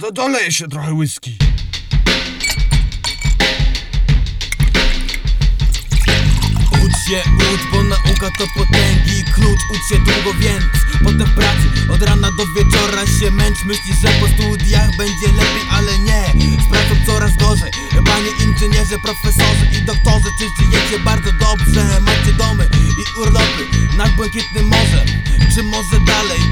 to doleję się trochę whisky. Ucz się, ucz, bo nauka to potęgi. Klucz, ucz się długo, więc potem pracy. Od rana do wieczora się męcz Myślisz, że po studiach będzie lepiej, ale nie. Z pracą coraz gorzej. Panie inżynierze, profesorzy i doktorzy Czy żyjecie bardzo dobrze? Macie domy i urlopy nad błękitnym morzem. Czy może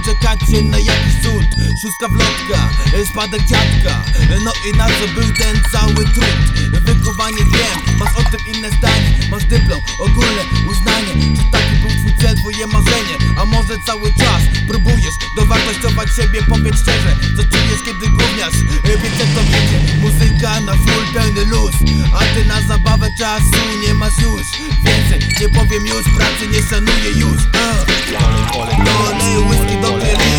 czekacie na jakiś cud? Szóstka wlotka, spadek dziadka No i na co był ten cały trud? Wychowanie wiem, masz o tym inne zdanie Masz dyplom, ogólne uznanie Czy taki był twój cel, twoje marzenie? A może cały czas próbujesz dowartościować siebie? Powiedz szczerze, co czujesz kiedy gówniasz? Wiecie to wiecie, muzyka na full pełny luz A ty na czasu nie masz już Więcej nie powiem już, pracy nie szanuję już. Uh. Dolej whisky do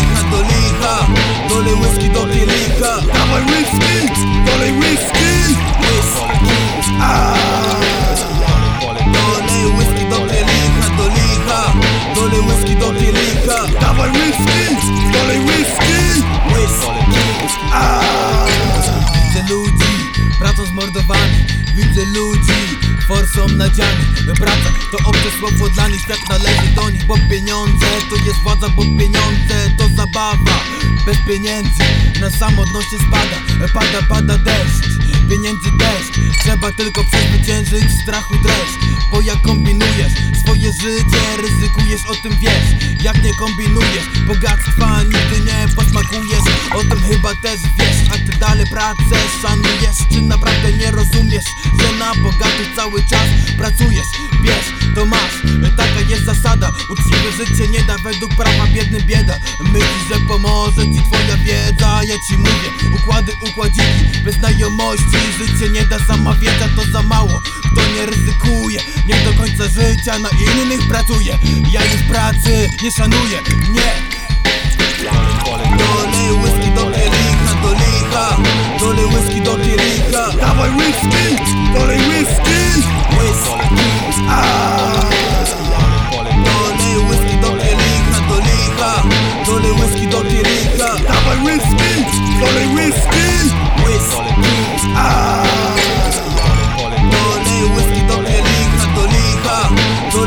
Widzę ludzi, forsą nadziani Praca to obce słowo dla nich Jak należy do nich, bo pieniądze To jest władza, bo pieniądze to zabawa. Bez pieniędzy na samotność się spada. Pada, pada deszcz, pieniędzy deszcz Trzeba tylko przezwyciężyć strachu dreszcz. Bo jak kombinujesz swoje życie Ryzykujesz, o tym wiesz. Jak nie kombinujesz, bogactwa nigdy nie posmakujesz. O tym chyba też wiesz, ty dalej pracę szanujesz Czy naprawdę nie rozumiesz, że na bogatych cały czas pracujesz? Wiesz, to masz, taka jest zasada Uczciwe życie nie da według prawa biedny bieda. Myślisz, że pomoże ci twoja wiedza Ja ci mówię, układy, układziki. Bez znajomości życie nie da sama wiedza to za mało. Kto nie ryzykuje, nie do końca życia na innych pracuje. Ja już pracy nie szanuję, nie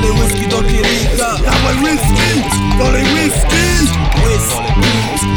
dolej whisky do kielika Dawaj whisky, dolej whisky Whisky